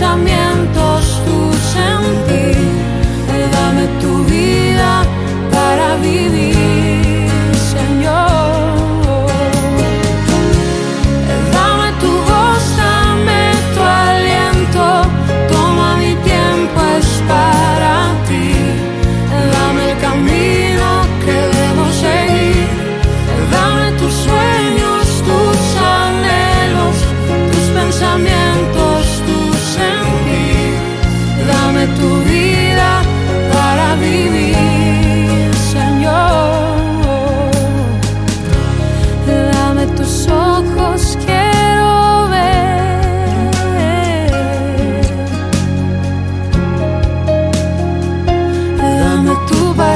pensamiento.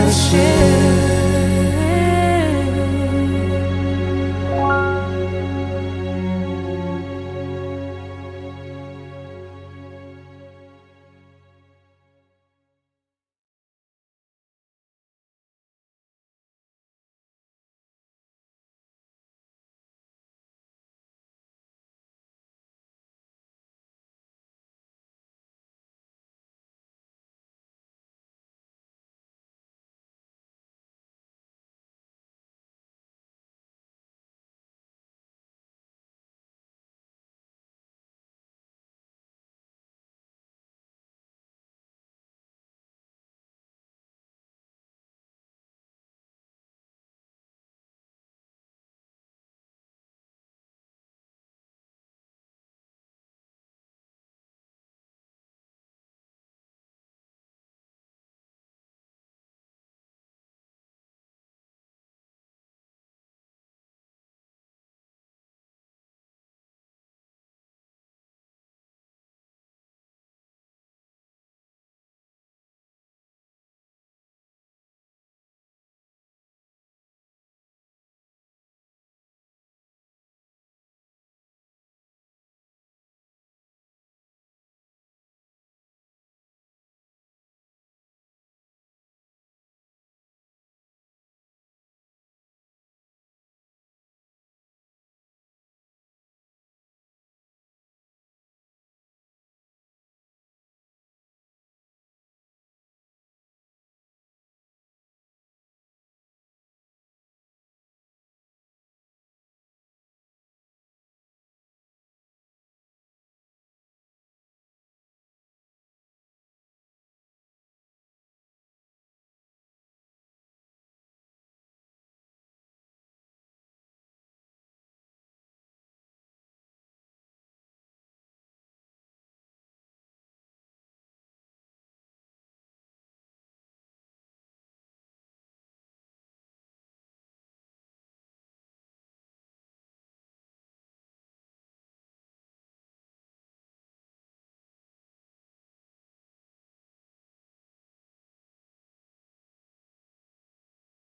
妥协